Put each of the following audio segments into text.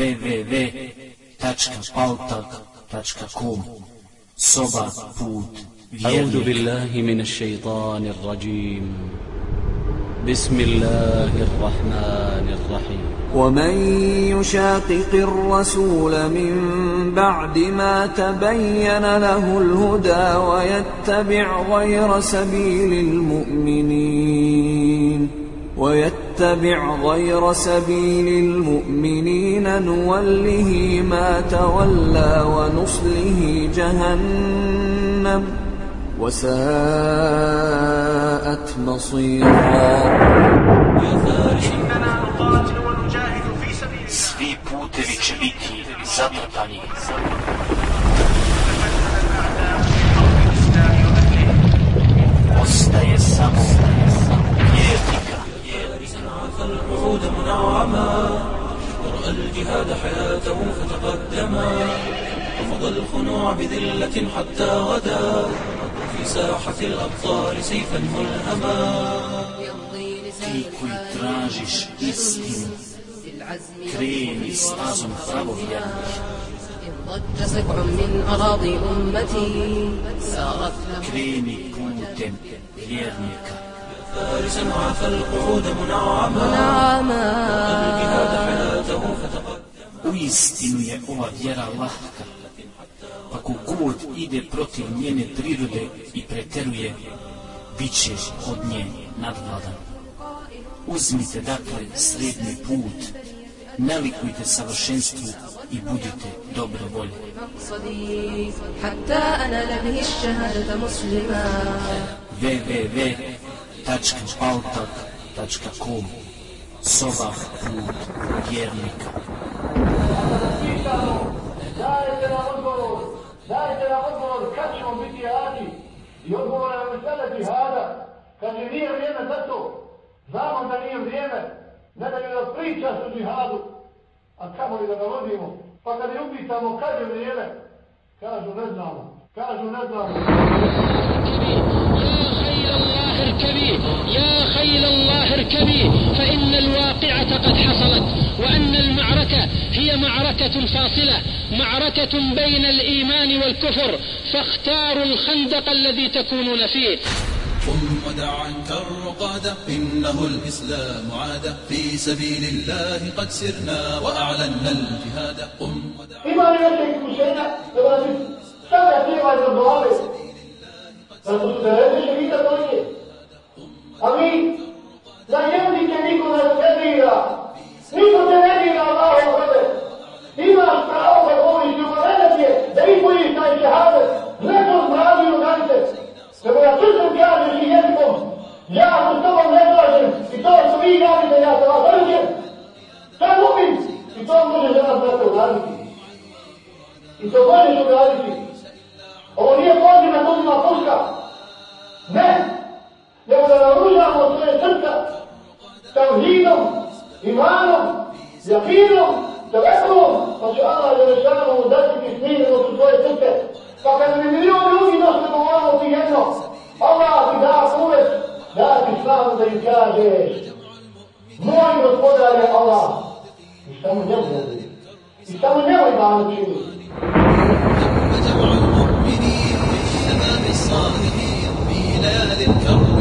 www.paltak.com Soba put أعوذ بالله من الشيطان الرجيم. بسم الله الرحمن الرحيم. ومن يشاقق الرسول من بعد ما تبين له الهدى ويتبع غير سبيل المؤمنين ويتبع غير سبيل المؤمنين نوله ما تولى ونصله جهنم وساءت مصيرا zatrpani. Ostaje samo الوعود منعما ورأى الجهاد حياته فتقدما. رفض الخنوع بذلة حتى غدا. في ساحة الأبطال سيفا ملهما. Ti koji tražiš istinu, kreni stazom pravovjernih. ضج سبع من أراضي أمتي سارت له Kreni putem vjernika. فارسا عفى القعود منعما نعما الجهاد حياته فتقدما U istinu je ova vjera lahka, pa kogod ide protiv njene prirode i preteruje, bit će od nje nadvladan. Uzmite dakle srednji put, ne likujte savršenstvu i budite dobre volje. مقصدي www.altak.com Soba put vjernika. Dajte nam odgovor, dajte nam odgovor kad ćemo biti jadi i odgovor nam je sada džihada, kad je nije vrijeme za to, znamo da nije vrijeme, ne da je da priča su džihadu, a kamo li da ga vodimo, pa kad je upitamo kad je vrijeme, kažu ne znamo, kažu ne znamo. Kažu ne znamo. الله اركبي يا خيل الله اركبي فإن الواقعة قد حصلت وأن المعركة هي معركة فاصلة معركة بين الإيمان والكفر فاختاروا الخندق الذي تكونون فيه قم ودع عنك الرقادة إنه الإسلام عاد في سبيل الله قد سرنا وأعلنا الجهاد قم ودع Ima li veće iskušenja da vas A mi, za glave? Da su niko ne bira. Niko te ne dira Allahom hrve. Imaš pravo da govoriš i uvedenet je da ispojiš taj šehadet. Ne to zmrazi i uganite. Nego ja čutim kažeš i jezikom. Ja se s tobom ne slažem. I to što vi radite, ja se vas vrđem. To je mumin. I to možeš danas, brate uraditi. I to možeš uraditi. Ovo nije poziv na ljudima puška. Ne. لولا روي عن رسول الله سلسة توحيدهم إيمانهم يقينهم توكلهم فجعل جل شانه ذات الاثنين الرسول صلى الله عليه فكان مليون يوم يدخل الله في جنه الله في داع قوة لا تسلام زي كاجي موين يدخل عليه الله يسمى نبوة يسمى نبوة بعد الشيء جمع المؤمنين للشباب الصالحين بلاد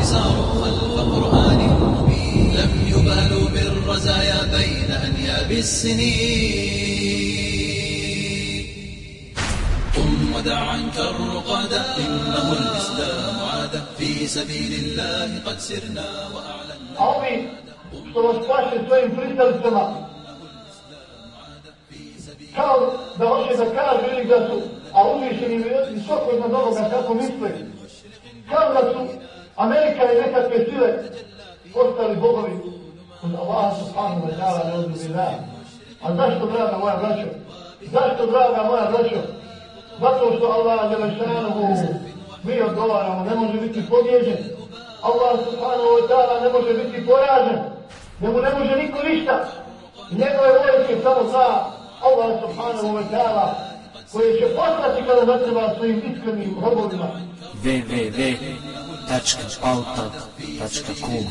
ساروا خلف قرآن مبين لم يبالوا بالرزايا بين أنياب السنين قم ودع عنك الرقادة إنه الإسلام عاد. في سبيل الله قد سرنا وأعلنا vas plaše svojim pristalicama, kao da hoće da kažu ili da su, a uzvišeni visoko iznad ovoga kako misle, kao da su Amerika i nekakve sile postali bogovi od Allaha subhanahu wa ta'ala ne uzbillah. A zašto, draga moja braćo? Zašto, draga moja braćo? Zato što Allah Đelešanovu mi odgovaramo, ne može biti pobjeđen. Allah subhanahu wa ta'ala ne može biti poražen. Njemu ne može niko ništa. Njegove vojske samo za Allah subhanahu wa ta'ala koje će poslati kada zatreba svojim iskrenim robovima. www.pautak.com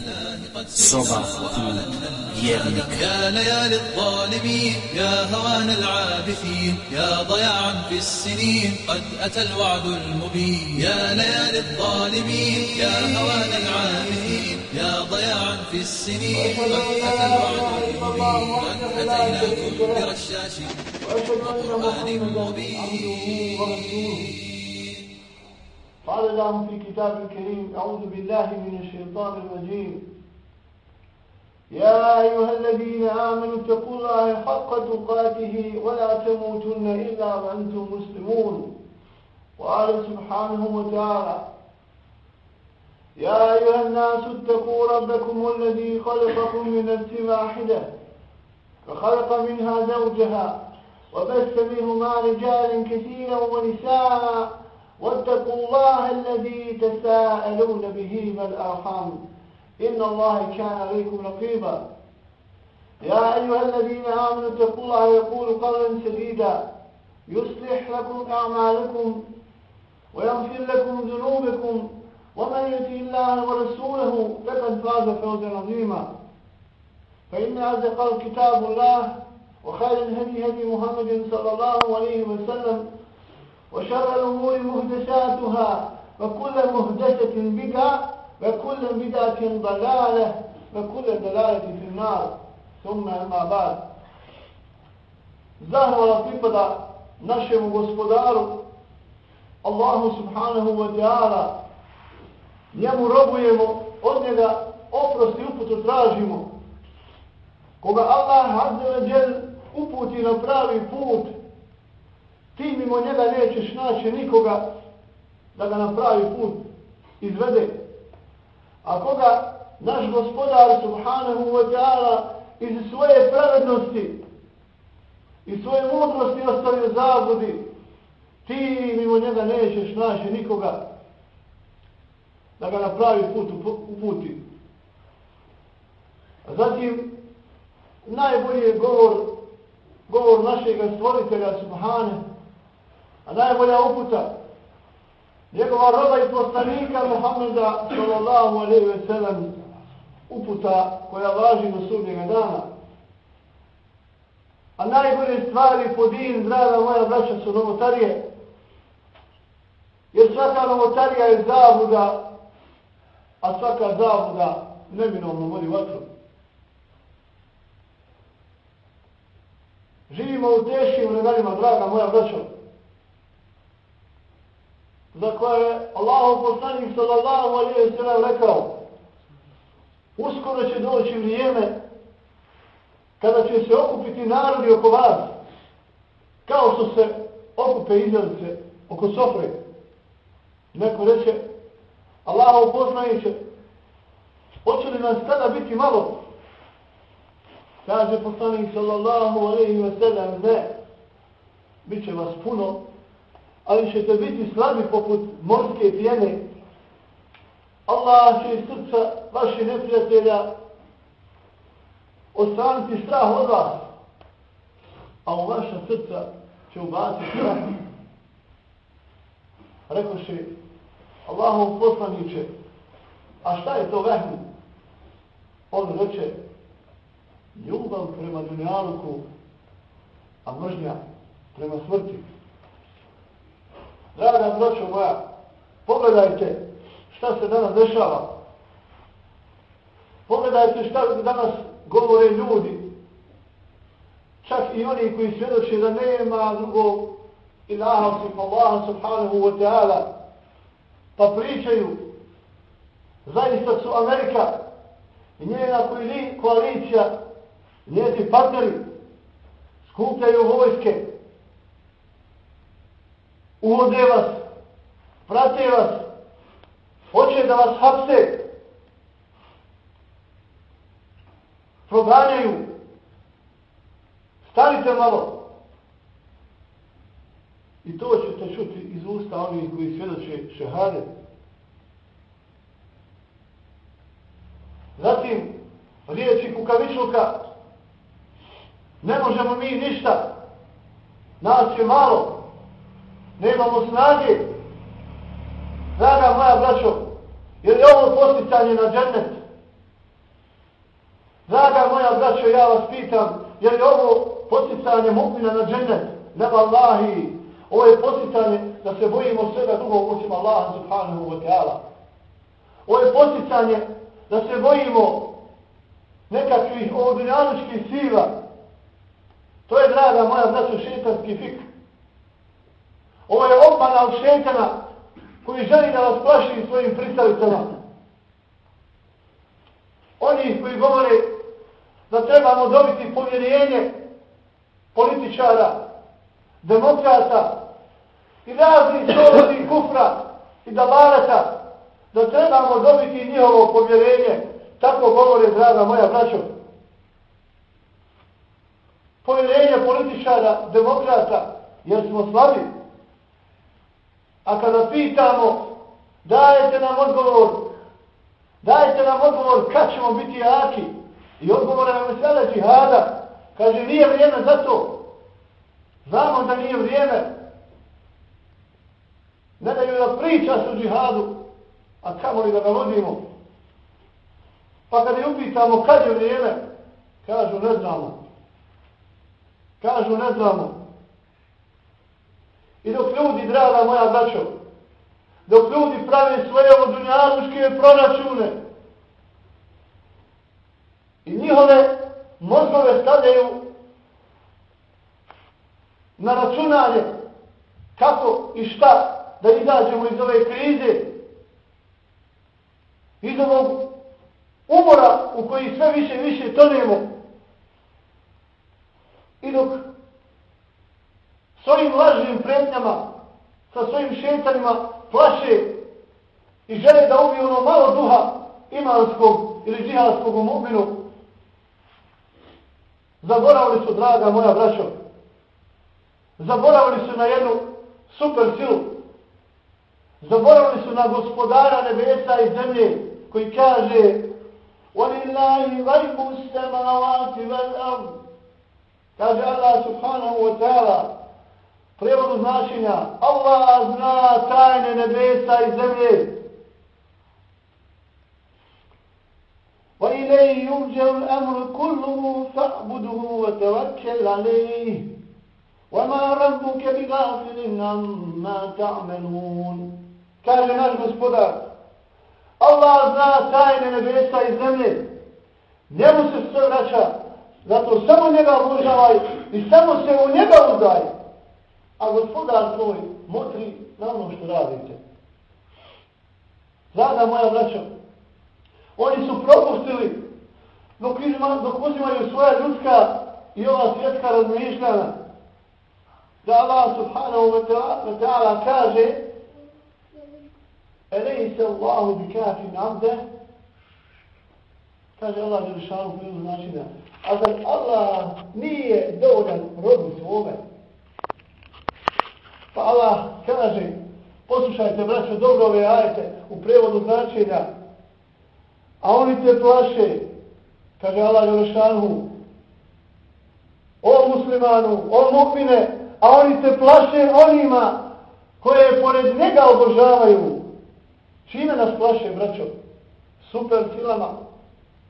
Soba put vjernika يا ليالي الظالمين يا هوان العابثين يا ضياعا في السنين قد أتى الوعد المبين يا ليالي الظالمين يا هوان العابثين يا ضياعا في السنين قد أتى الوعد المبين قد أتيناكم برشاش وقرآن مبين قال الله في كتاب الكريم أعوذ بالله من الشيطان الرجيم. يا أيها الذين آمنوا اتقوا الله حق تقاته ولا تموتن إلا وأنتم مسلمون. وقال سبحانه وتعالى يا أيها الناس اتقوا ربكم الذي خلقكم من نفس واحدة فخلق منها زوجها وبث منهما رجالا كثيرا ونساء واتقوا الله الذي تساءلون به والأرحام إن الله كان عليكم رقيبا. يا أيها الذين آمنوا اتقوا الله يقول قولا سديدا. يصلح لكم أعمالكم ويغفر لكم ذنوبكم. ومن يطع الله ورسوله فقد فاز فوزا عظيما. فإن أصدق الكتاب الله وخير الهدي هدي محمد صلى الله عليه وسلم. وشر الأمور مهدساتها وكل مهدسة بدعة وكل بدعة ضلالة وكل ضلالة في النار ثم أما بعد Zahvala pripada našemu gospodaru Allahu subhanahu wa ta'ala njemu robujemo od njega oprost i uputu tražimo koga Allah azza wa jal uputi na pravi put ti mimo njega nećeš naći nikoga da ga na pravi put izvede. A koga naš gospodar subhanahu wa ta'ala iz svoje pravednosti i svoje mudrosti ostavio zabudi, ti mimo njega nećeš naći nikoga da ga na pravi put uputi. A zatim, najbolji je govor, govor našeg stvoritelja subhanahu a najbolja uputa njegova roba i poslanika Muhammeda sallallahu alaihi ve sellem uputa koja važi do sudnjega dana. A najbolje stvari po din, draga moja braća, su novotarije. Jer svaka novotarija je zabuda, a svaka zabuda neminovno vodi vatru. Živimo u teškim vremenima, draga moja braća za koje je Allahov poslanik sallallahu alaihi wa sallam rekao uskoro će doći vrijeme kada će se okupiti narodi oko vas kao što se okupe izjelice oko sofre. Neko reče Allahov poslaniće hoće li nas tada biti malo? Kaže poslanik sallallahu alaihi wa sallam ne. Biće vas puno ali ćete biti slabi poput morske pjene. Allah će iz srca vaših neprijatelja ostraniti strah od vas, a u vaša srca će ubaciti strah. Rekoše, Allahov poslaniće, a šta je to vehnu? On reče, ljubav prema dunjaluku, a mržnja prema smrti. Draga braćo moja, pogledajte šta se danas dešava. Pogledajte šta danas govore ljudi. Čak i oni koji svjedoče da nema drugog ilaha osim Allaha subhanahu wa ta'ala. Pa pričaju, zaista su Amerika i njena koalicija, njeti partneri, skupljaju vojske, uvode vas, prate vas, hoće da vas hapse, proganjaju, stanite malo. I to ćete čuti iz usta onih koji svjedoče šehade. Zatim, riječi kukavičluka, ne možemo mi ništa, nas je malo, nemamo snage. Draga moja braćo, Je ovo posticanje na džennet? Draga moja braćo, ja vas pitam, je ovo posticanje mukmina na džennet? Ne vallahi, ovo je posticanje da se bojimo svega drugog osim Allaha subhanahu wa ta'ala. Ovo je posticanje da se bojimo nekakvih ovodinjaničkih sila. To je, draga moja braćo, šeitanski fik. Ovo je obmana od šeitana koji želi da vas plaši svojim pristalicama. Oni koji govore da trebamo dobiti povjerenje političara, demokrata i raznih slobodnih kufra i dalarata, da trebamo dobiti njihovo povjerenje, tako govore, draga moja braćo. Povjerenje političara, demokrata, jer smo slabi. A kada pitamo, dajete nam odgovor, dajete nam odgovor kad ćemo biti jaki, I odgovore na mesele džihada, kaže, nije vrijeme za to. Znamo da nije vrijeme. Ne daju da priča su džihadu, a kamo li da ga vodimo. Pa kada je upitamo kad je vrijeme, kažu ne znamo. Kažu ne znamo. I dok ljudi, draga moja braćo, dok ljudi pravi svoje odunjaluške proračune, I njihove mozgove stavljaju na računanje kako i šta da izađemo iz ove krize, iz ovog umora u koji sve više i više tonemo. I dok svojim lažnim pretnjama, sa svojim šetanima plaše i žele da ubiju ono malo duha imanskog ili džihadskog u mu'minu, Zaboravili su, draga moja braćo, zaboravili su na jednu super silu. Zaboravili su na gospodara nebesa i zemlje koji kaže وَلِلَّهِ غَيْبُ السَّمَاوَاتِ وَالْأَرْضِ Kaže Allah subhanahu wa ta'ala prevodu značenja Allah zna tajne nebesa i zemlje وإليه يرجع الأمر كله فاعبده وتوكل عليه وما ربك بغافل عما تعملون kaže naš gospodar Allah zna tajne nebesa i zemlje njemu se sve vraća zato samo njega obožavaj i samo se u njega uzdaj a gospodar tvoj motri na ono što radite. Zada moja vraća Oni su propustili dok, izma, dok uzimaju svoja ljudska i ova svjetska razmišljana. Da Allah subhanahu wa ta'ala kaže Elej se Allahu bi kafi nabde kaže Allah Želešanu prilu znači da. A zar Allah nije dovoljan robu svome? Pa Allah kaže poslušajte braćo dobro ove ajete u prevodu značenja A oni te plaše, kaže Allah Jerušanu, o muslimanu, o mukmine, a oni te plaše onima koje pored njega obožavaju. Čime nas plaše, braćo? Super silama,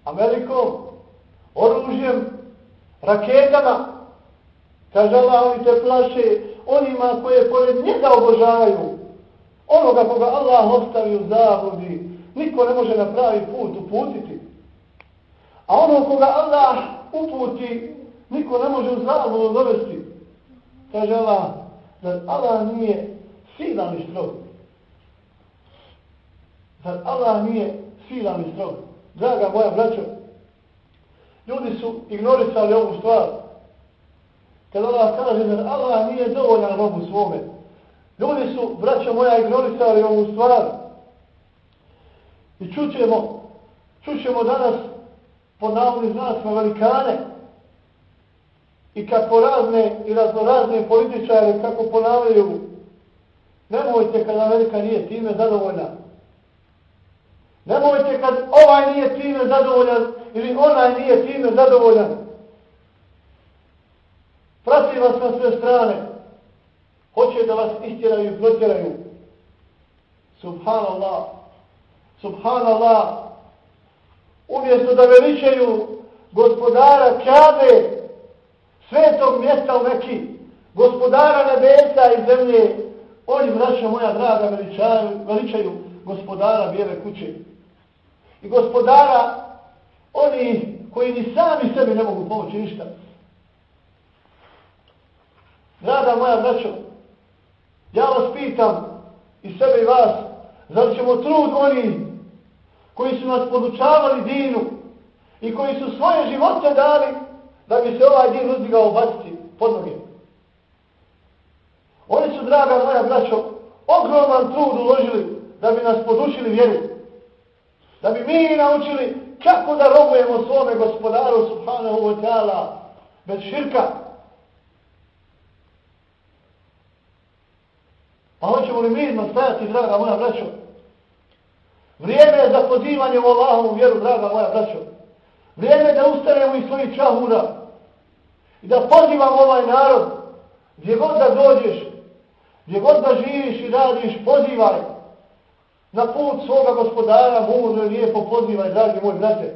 Amerikom, oružjem, raketama. Kaže Allah, oni te plaše onima koje pored njega obožavaju. Onoga koga Allah ostavi u zavodi, Niko ne može na pravi put uputiti. A ono koga Allah uputi, niko ne može u zavolu dovesti. Kaže Allah, da Allah nije silan i strog. Da Allah nije silan i strog. Draga moja braćo, ljudi su ignorisali ovu stvar. Kad Allah kaže da Allah nije dovoljan robu svome. Ljudi su, braćo moja, ignorisali ovu stvar. I čućemo, čućemo danas po navodnim znacima velikane i kako razne i raznorazne političare kako ponavljaju nemojte kad Amerika nije time zadovoljna. Nemojte kad ovaj nije time zadovoljan ili onaj nije time zadovoljan. Prati vas na sve strane. Hoće da vas istjeraju i protjeraju. Subhanallah. subhanallah, umjesto da veličaju gospodara Kabe, svetog mjesta u Meki, gospodara nebesa i zemlje, oni, braća moja draga, veličaju, veličaju gospodara bijele kuće. I gospodara, oni koji ni sami sebi ne mogu pomoći ništa. Draga moja braćo, ja vas pitam i sebe i vas, zar ćemo trud oni koji su nas podučavali dinu i koji su svoje živote dali da bi se ovaj din uzdigao baciti pod noge. Oni su, draga moja braćo, ogroman trud uložili da bi nas podučili vjeru. Da bi mi naučili kako da robujemo svome gospodaru subhanahu wa ta'ala bez širka. Pa hoćemo li mirno stajati, draga moja braćo? Vrijeme je za pozivanje u Allahovu vjeru, draga moja braćo. Vrijeme je da ustanemo iz svojih čahura i da pozivamo ovaj narod gdje god da dođeš, gdje god da živiš i radiš, pozivaj na put svoga gospodara, mudro i lijepo pozivaj, dragi moj brate.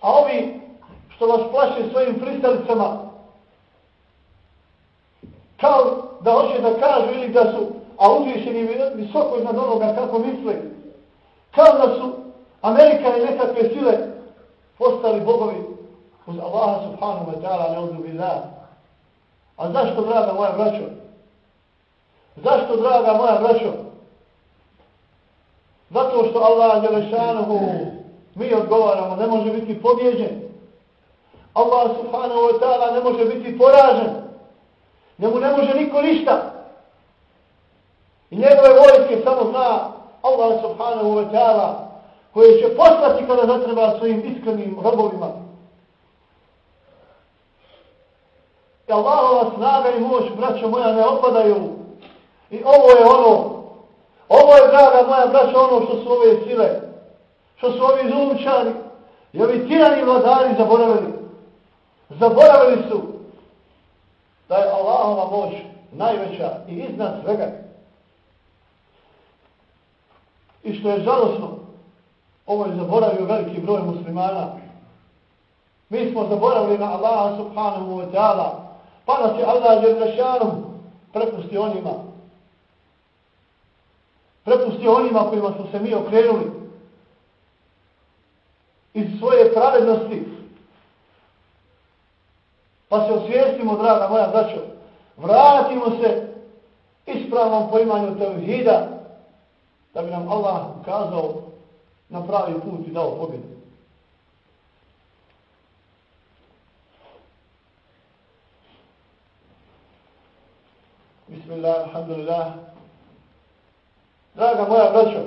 A ovi što vas plaše svojim pristalicama, kao da hoće da kažu ili da su, a uzvišeni visoko iznad onoga kako misle, kao da su Amerika i nekakve sile postali bogovi uz Allaha subhanahu wa ta'ala ne uzu billah. A zašto, draga moja braćo? Zašto, draga moja braćo? Zato što Allah je lešanuhu mi odgovaramo, ne može biti pobjeđen. Allah subhanahu wa ta'ala ne može biti poražen. Njemu ne može niko ništa. I njegove vojske samo zna Allah subhanahu wa ta'ala koje će poslati kada zatreba svojim iskrenim robovima. I Allahova snaga i moć, braćo moja, ne opadaju. I ovo je ono, ovo je, draga moja braćo, ono što su ove sile, što su ovi zumčani i ovi tirani vladari zaboravili. Zaboravili su da je Allahova moć najveća i iznad svega. I što je žalosno, ovo je zaboravio veliki broj muslimana. Mi smo zaboravili na Allaha subhanahu wa ta'ala, pa nas je Allah Đerlešanom prepusti onima. Prepusti onima kojima smo se mi okrenuli iz svoje pravednosti. Pa se osvijestimo, draga moja braćo, vratimo se ispravnom poimanju tevhida, da bi nam Allah ukazao na pravi put i dao pobjedu. Bismillah, alhamdulillah. Draga moja braćo,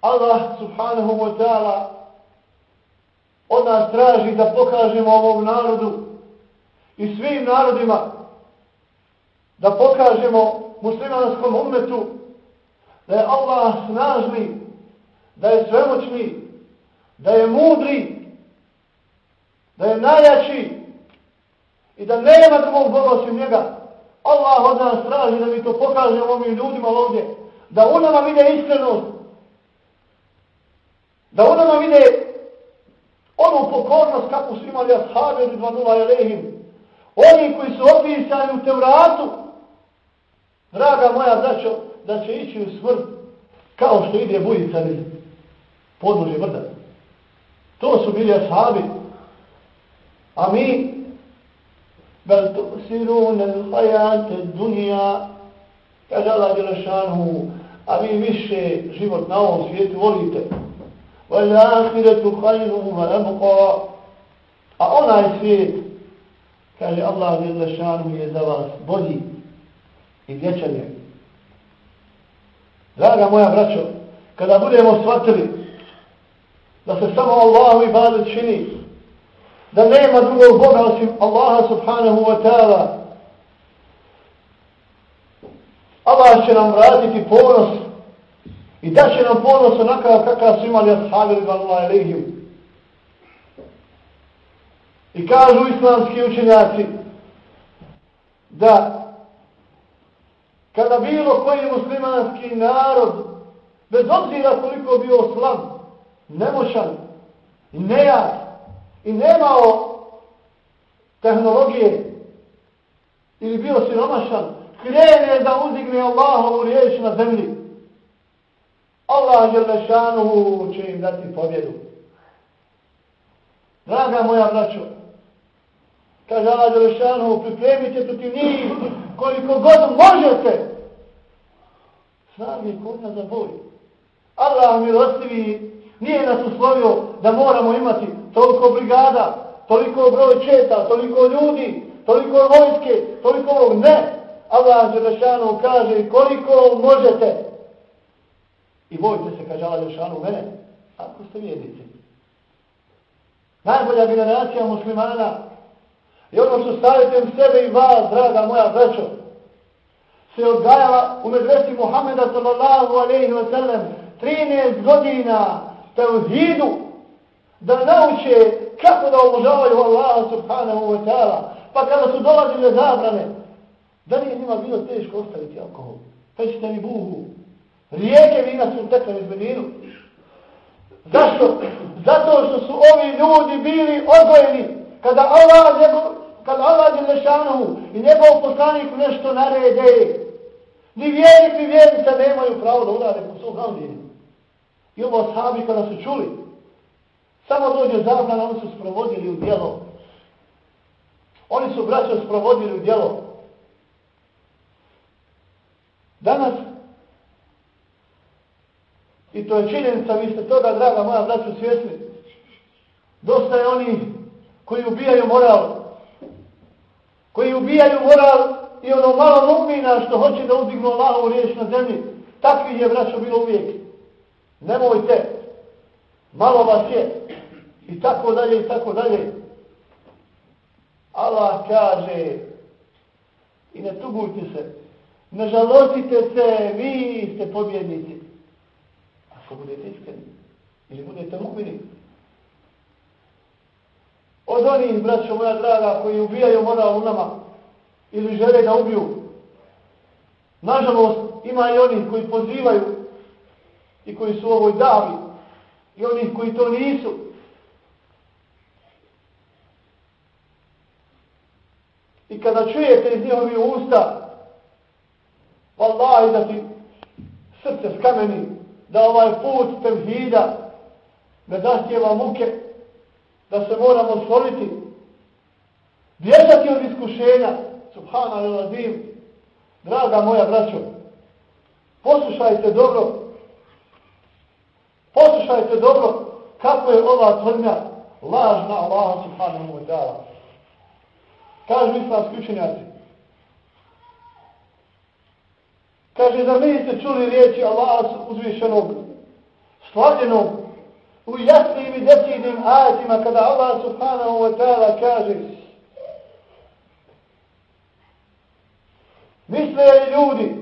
Allah subhanahu wa ta'ala od nas traži da pokažemo ovom narodu i svim narodima da pokažemo muslimanskom umetu da je Allah snažni, da je svemoćni, da je mudri, da je najjači i da nema drugog Boga osim njega. Allah od nas traži da mi to pokažemo ovim ljudima ovdje, da u nama vide iskrenost, da u nama vide onu pokornost kako su imali ashabi od 2.0 elehim, oni koji su opisani u Tevratu, draga moja braćo, da će ići u smrt kao što ide bujica iz podlože vrda. To su bili ashabi. A mi bel tusirun al-hayat dunija kaže Allah Đelešanu a vi više život na ovom svijetu volite wal ahiretu وَأَبْقَى a onaj svijet kaže Allah Đelešanu je za vas bolji i vječan je Draga moja braćo, kada budemo shvatili da se samo Allahu i Badu čini, da nema drugog Boga osim Allaha subhanahu wa ta'ala, Allah će nam vratiti ponos i da će nam ponos onakav kakav su imali ashabi Allah ilihim. I kažu islamski učenjaci da kada bilo koji muslimanski narod, bez obzira koliko bio slab, nemoćan, nejak i nemao tehnologije ili bio siromašan, krene da uzdigne Allahovu riječ na zemlji. Allah Želešanuhu će im dati pobjedu. Draga moja braćo, kaže Allah Želešanuhu, pripremite protiv njih koliko god možete. Snagi konja za boj. Allah milostivi nije nas uslovio da moramo imati toliko brigada, toliko broj četa, toliko ljudi, toliko vojske, toliko ovog. Ne! Allah Želešanu kaže koliko možete. I bojte se, kaže Allah Želešanu, mene, ako ste vjednici. Najbolja generacija muslimana i ono što stavite u sebe i vas, draga moja braćo, se odgajala u medresi Muhammeda sallallahu alaihi wa sallam 13 godina tevhidu da nauče kako da obožavaju Allaha subhanahu wa ta'ala. Pa kada su dolazile zabrane, da li je njima bilo teško ostaviti alkohol? Pećite mi buhu. Rijeke vina su tekle iz Medinu. Zašto? Zato što su ovi ljudi bili odgojeni kada Allah, njegov, kada Allah je i njegov poslanik nešto narede. Ni vjernik, ni vjernica nemaju pravo da udare po svom ravdini. I ovo sahabi kada su čuli, samo dođe zabrana, oni su sprovodili u djelo. Oni su braćo sprovodili u djelo. Danas, i to je činjenica, vi ste toga, draga moja braću, svjesni, dosta je oni koji ubijaju moral, koji ubijaju moral i ono malo mu'mina što hoće da uzdignu Allahovu riječ na zemlji, takvi je braćo bilo uvijek. Nemojte, malo vas je, i tako dalje, i tako dalje. Allah kaže, i ne tugujte se, ne žalostite se, vi ste pobjednici. Ako budete iskreni, ili budete mukmini. Od onih, braćo moja draga, koji ubijaju moral u nama, ili žele da ubiju, nažalost, ima i onih koji pozivaju i koji su u ovoj davi, i onih koji to nisu, I kada čujete iz njihovi usta, vallahi da ti srce skameni, da ovaj put tevhida ne zahtjeva muke, da se moramo stvoriti, bježati od iskušenja, subhana i draga moja braćo, poslušajte dobro, poslušajte dobro kako je ova tvrdnja lažna Allah subhanahu wa ta'ala. Kažu islamski učenjaci. Kaže, da mi čuli riječi Allaha uzvišenog, slavljenog, u jasnim i decidnim ajatima, kada Allah subhanahu wa ta'ala kaže, misle li ljudi,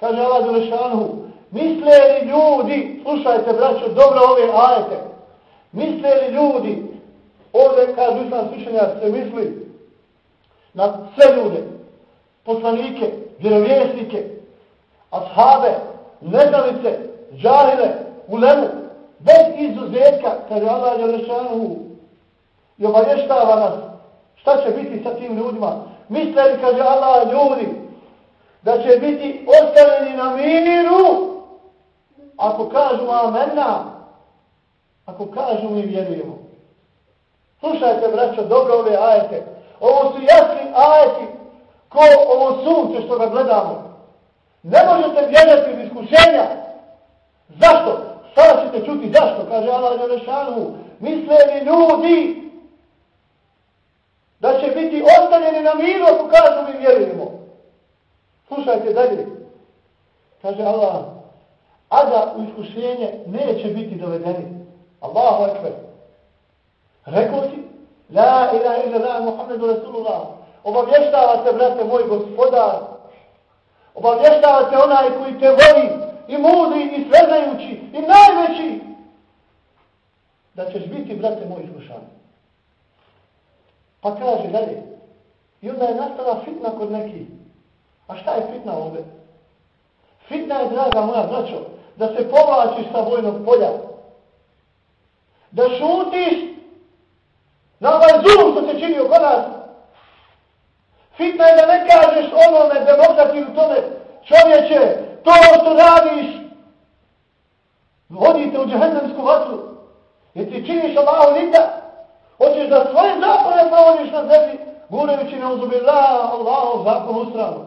kaže Allah Zelešanhu, misle li ljudi, slušajte braćo, dobro ove ajete, misle li ljudi, ovdje kažu Islam učenjaci, se misli, na sve ljude, poslanike, vjerovjesnike, ashabe, neznalice, džahile, ulemu, bez izuzetka, kaže Allah je i obavještava nas šta će biti sa tim ljudima. Misle li, kaže Allah, ljudi, da će biti ostavljeni na miru ako kažu amena, ako kažu mi vjerujemo. Slušajte, braćo, dobro ove ajete. Ovo su jasni ajeti ko ovo sunce što ga gledamo. Ne možete vjerati iz iskušenja. Zašto? Sada ćete čuti zašto, kaže Allah Đelešanu. Misle li ljudi da će biti ostavljeni na miru ako kažu mi vjerujemo. Slušajte dalje. Kaže Allah, a da u iskušenje neće biti dovedeni. Allahu ekber. Rekao si, La ilaha illa la Muhammedu Rasulullah. Obavještavate, brate moj gospodar. Obavještavate onaj koji te voli i mudri i sveznajući i najveći. Da ćeš biti, brate moj, iskušan. Pa kaže dalje. I onda je nastala fitna kod nekih. A šta je fitna ovdje? Fitna je, draga moja braćo, da se povlačiš sa vojnog polja. Da šutiš na ovaj zum što se čini oko nas. Fitna je da ne kažeš onome demokratiju tome čovječe, to što radiš, vodite u džahennemsku vatru. Jer ti činiš Allahu linda, hoćeš da svoje zapore provodiš na zemlji, gurevići ne uzubila Allahu zakon u stranu.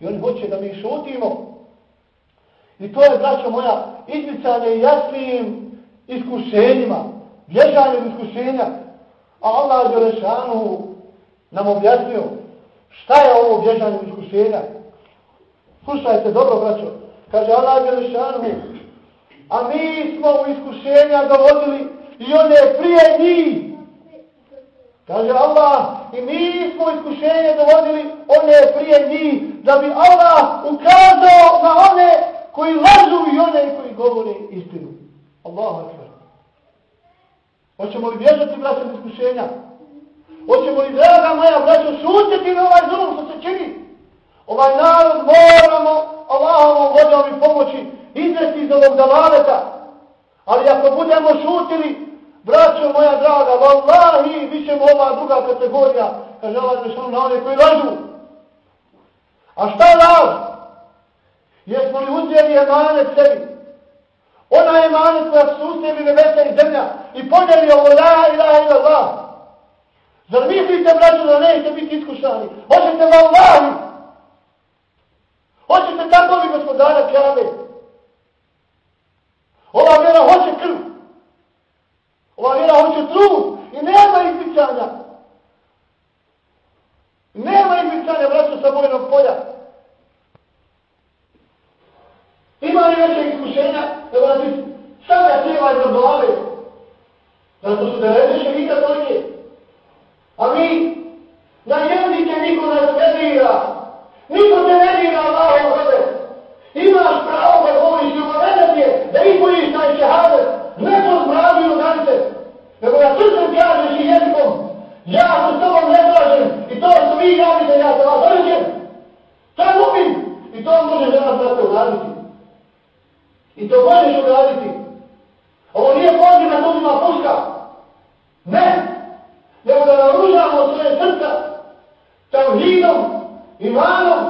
I oni hoće da mi šutimo. I to je, braćo moja, izmicanje jasnim iskušenjima, bježanjem iskušenja. A Allah je Đelešanu nam objasnio šta je ovo bježanje iskušenja. Slušajte dobro, braćo. Kaže Allah je Đelešanu, a mi smo u iskušenja dovodili i one prije njih. Kaže Allah, i mi smo iskušenje dovodili one prije njih, da bi Allah ukazao na one koji lažu i one koji govore istinu. Allahu akbar. Hoćemo li bježati braćo, iskušenja? Hoćemo li, draga moja braćo, šutiti na ovaj zulum što se čini? Ovaj narod moramo Allahovom vodom i pomoći izvesti iz ovog zavaleta. Ali ako budemo šutili, braćo moja draga, vallahi, bit ćemo ova druga kategorija, kaže Allah Žešanu na one koji lažu. A šta je laž? Jesmo li uzeli emanet sebi? Ona je emanet koja su ustevi nebesa i zemlja i podjeli ovo la ilaha ila Allah. Zar mislite, braću, da nećete biti iskušani? Hoćete vallahi? Hoćete tako li gospodara kjave? Ova vjera hoće krv. Ova vjera hoće trud. I nema izbicanja. Nema izbicanja, braćo, sa vojnog polja. Ima li veće iskušenja? Evo da ti sada treba iz glave. Zato su deredeše nikad dolje. A mi na jezike niko nas ne dira. Niko te ne dira Allahom sebe. Imaš pravo da govoriš i upovedat je da izbojiš taj šehadet. Ne to zmravi u granice. Nego da srcem kažeš i jezikom. Ja se s tobom ne tražem. I to što vi radite, ja se vas vrđem. Sad lupim. I to može žena sada uraditi. I to možeš uraditi. Ovo nije poziv na tuzima puška. Ne. Nego da naružamo svoje srca tavhidom, imanom,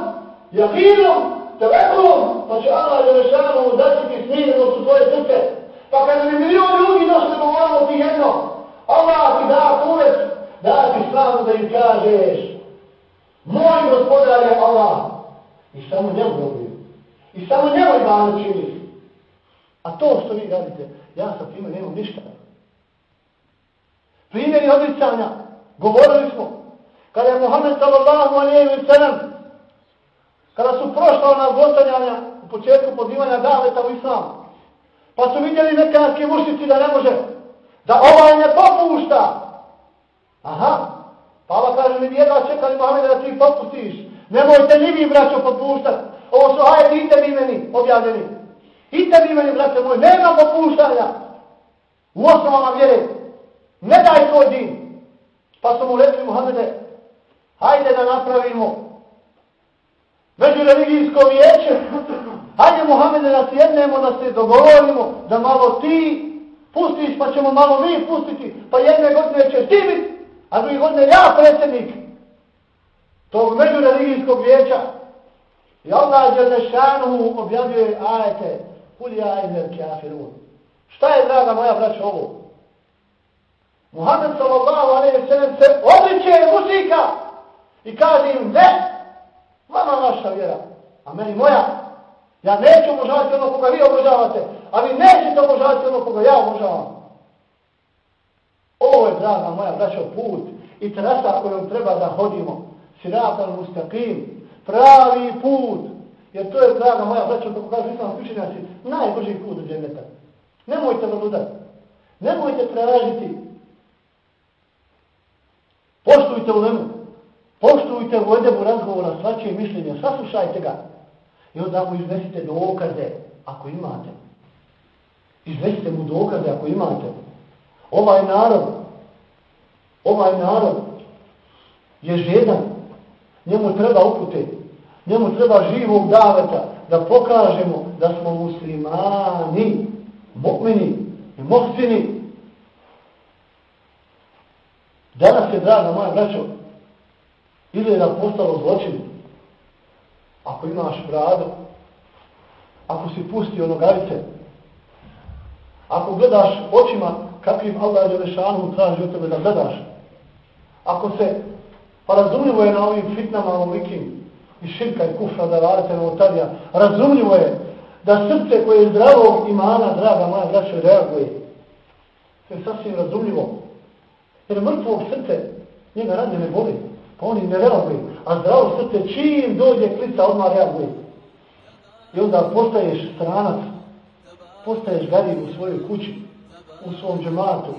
jahinom, tevekulom, pa će Allah Đelešanu dati smirenost u tvoje srce. Pa kad bi milion ljudi došli govorilo ti jedno, Allah ti da kuvec, da ti slavu da im kažeš, moj gospodar je Allah. I samo njemu dobiju. I samo njemu imanu činiš. A to što vi radite, ja sa time nemam ništa. Primjeri odricanja, govorili smo, kada je Muhammed sallallahu alaihi wa sallam, kada su prošla ona zlostavljanja u početku pozivanja daveta u islam, pa su vidjeli nekanske mušnici da ne može, da ovaj ne popušta. Aha, pa Allah kaže mi jedva čekali Muhammed da ti popustiš. Nemojte ni vi braćo popuštati. Ovo su hajde i tebi meni objavljeni. I tebi meni, brate moj, nema popuštanja u osnovama vjere. Ne daj svoj din. Pa su mu rekli Muhammede, hajde da napravimo među religijsko vijeće. Hajde Muhammede da sjednemo, da se dogovorimo, da malo ti pustiš, pa ćemo malo mi pustiti. Pa jedne godine će ti biti, a drugi godine ja predsjednik tog međureligijskog vijeća. I Allah Đelešanu objavljuje ajete Kul ja ime kafirun. Šta je, draga moja braća, ovo? Muhammed sallallahu alaihi wa sallam se odliče muzika i kaže im ne, vama vaša vjera, a meni moja. Ja neću obožavati ono koga vi obožavate, a vi nećete obožavati ono koga ja obožavam. Ovo je, draga moja braća, put i trasa kojom treba da hodimo. Siratan mustaqim, pravi put. Jer to je, draga moja braća, kako kažu islam učenjaci, najbrži put do džemeta. Nemojte vrludati. Nemojte tražiti. Poštujte u lemu. Poštujte u edebu razgovora, svačije mišljenja, saslušajte ga. I onda mu iznesite dokaze, ako imate. Iznesite mu dokaze, ako imate. Ovaj narod, ovaj narod je žedan. Njemu treba upute. Njemu treba živog daveta da pokažemo da smo muslimani, mu'mini i muhsini. Danas je, draga moja braćo, izgleda postalo zločin. Ako imaš bradu, ako si pustio nogavice, ako gledaš očima kakvim Allah je lešanu traži od tebe da gledaš, ako se, pa razumljivo je na ovim fitnama ovolikim, i širka i kufra da varate novotarija, razumljivo je da srce koje je zdravog imana, draga moja braća, reaguje. To je sasvim razumljivo. Jer mrtvog srce njega radi ne boli, pa oni ne reaguje. A zdravo srce čim dođe klica odmah reaguje. I onda postaješ stranac, postaješ gadin u svojoj kući, u svom džematu,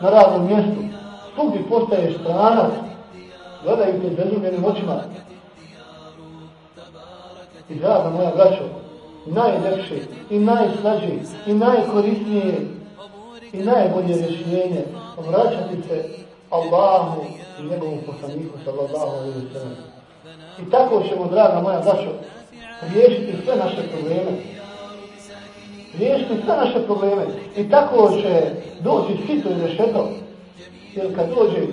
na radnom mjestu. Svugdje postaješ stranac, gledaju te bezumljenim očima. I draga moja braćo, najljepše i najslađe i najkorisnije i najbolje rješenje vraćati se Allahu i njegovom poslaniku sallallahu alaihi wa sallam. I tako ćemo, draga moja braćo, riješiti sve naše probleme. Riješiti sve naše probleme. I tako će doći sito i rešeto. Jer kad dođe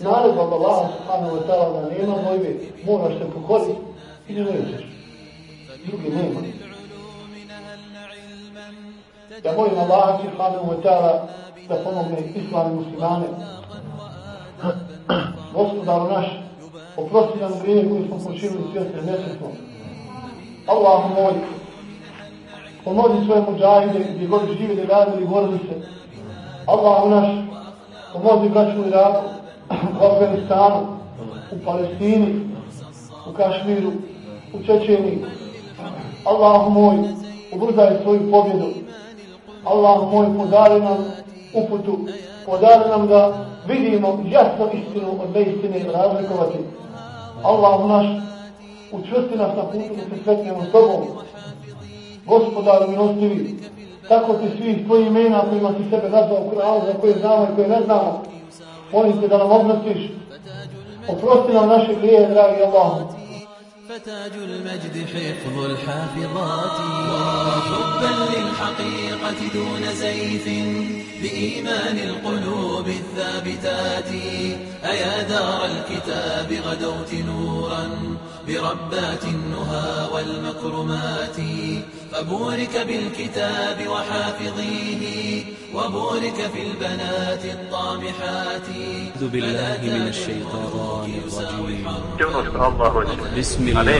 naredba pa od Allaha subhanahu wa ta'ala da nema dvojbe, moraš se pokoriti i ne nećeš. Drugi nema. Ja molim Allaha subhanahu wa ta'ala da pomogne islame muslimane. Gospodaru naš, oprosti nam grije koji smo počinili svjesne nesvjesno. Allahu moj, pomozi svoje muđahide gdje god žive da radili, borili se. Allahu naš, pomozi braću u Iraku, u Afganistanu, u Palestini, u Kašmiru, u Čečeni. Allah moj, ubrzaj svoju pobjedu. Allah moj, podari nam uputu, podari nam da vidimo jasno istinu od neistine razlikovati. Allah naš, učvrsti nas na putu da se sretnemo s tobom. Gospodaru milostivi, tako ti svi tvoji imena kojima ti sebe nazvao Kur'anu, za koje znamo i koje ne znamo, molim te da nam obnostiš. Oprosti nam naše grije, dragi Allah. فتاج المجد حفظ الحافظات وحبا للحقيقة دون زيف بإيمان القلوب الثابتات أيا دار الكتاب غدوت نورا بربات النهى والمكرمات فبورك بالكتاب وحافظيه وبورك في البنات الطامحات. أعوذ بالله من الشيطان الرجيم. بسم الله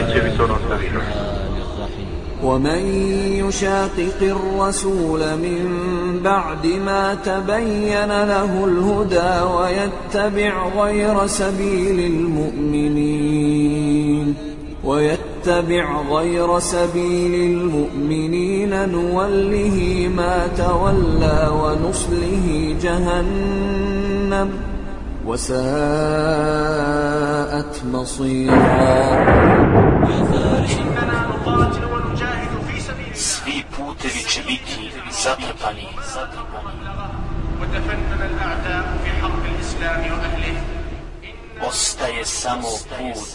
ومن يشاقق الرسول من بعد ما تبين له الهدى ويتبع غير سبيل المؤمنين ويتبع غير سبيل المؤمنين نوله ما تولى ونصله جهنم وساءت مصيرا. إننا نقاتل ونجاهد في سبيل الله. Svi putevi će biti zatrpani. وتفنن الأعداء في حرب الإسلام وأهله. Ostaje samo put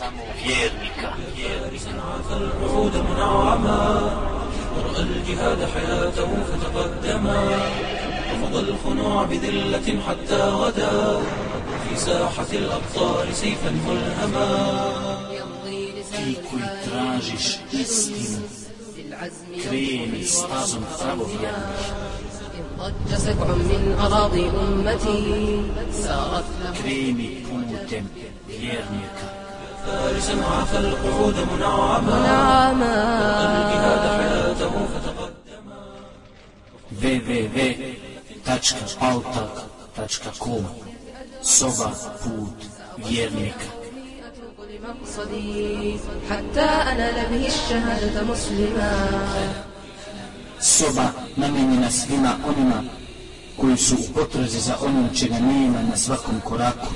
vjernika. العهود منعما ورأى الجهاد حياته فتقدما رفض الخنوع بذلة حتى غدا في ساحة الأبطال سيفا ملهما Ti koji tražiš istinu, kreni stazom pravovjernih. ضج سبع من أراضي أمتي سارت له Kreni putem vjernika. فارسا عفى القعود منعما نعما الجهاد حياته فتقدما www.altak.com Soba put vjernika. أتوق لمقصدي حتى أنال به الشهادة مسلما Soba namenjena svima onima koji su u potrazi za onim čega nema na svakom koraku.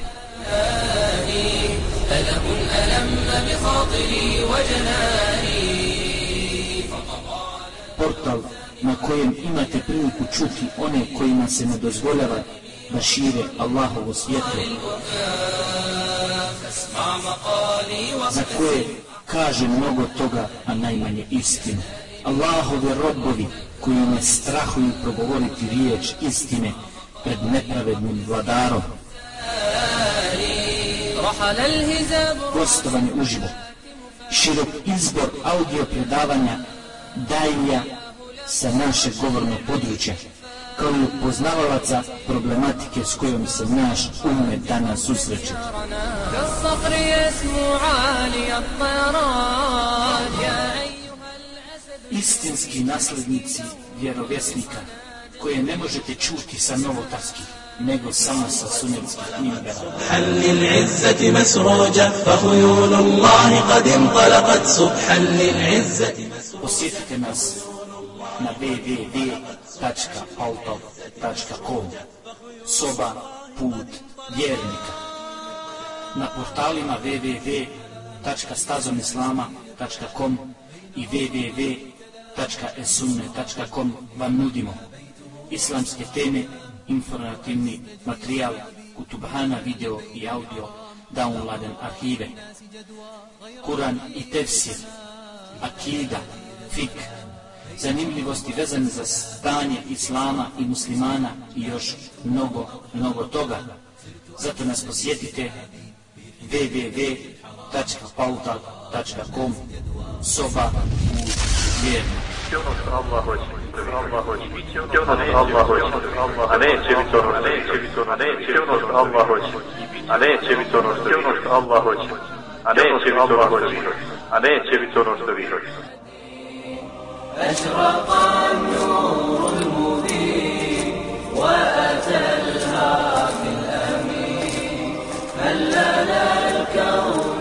Portal na kojem imate priliku čuti one kojima se ne dozvoljava da šire Allahovo svjetlo. za koje kaže mnogo toga, a najmanje istinu. Allahove robovi koji ne strahuju progovoriti riječ istine pred nepravednim vladarom. Gostovanje uživo. Širok izbor audio predavanja daje sa naše govorno područje kao i upoznavalaca problematike s kojom se naš umet danas susreće. Istinski naslednici vjerovjesnika koje ne možete čuti sa novotarskih nego samo sa sunetskih minbera. Halil izzati masruđa, fa huyulu Allahi kad intalaqat subhan lil izzati Posjetite nas na www.auto.com Soba put vjernika. Na portalima www.stazomislama.com i www.esunne.com vam nudimo islamske teme, informativni materijal, kutubhana, video i audio, downloaden arhive, Kur'an i tefsir, akida, fik, zanimljivosti vezane za stanje islama i muslimana i još mnogo, mnogo toga. Zato nas posjetite www.pautal.com soba u vjernu. ono što Allah hoće, i ono što Allah hoće, a neće biti ono, a neće biti ono, a neće biti ono što Allah hoće, a neće biti ono što ono što Allah hoće, a neće biti ono što vi hoće, a neće biti ono što vi hoće. أشرق النور المبين وأتى الهادي الأمين هلنا الكون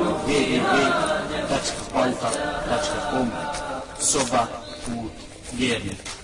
www.pautal.com soba put vjernik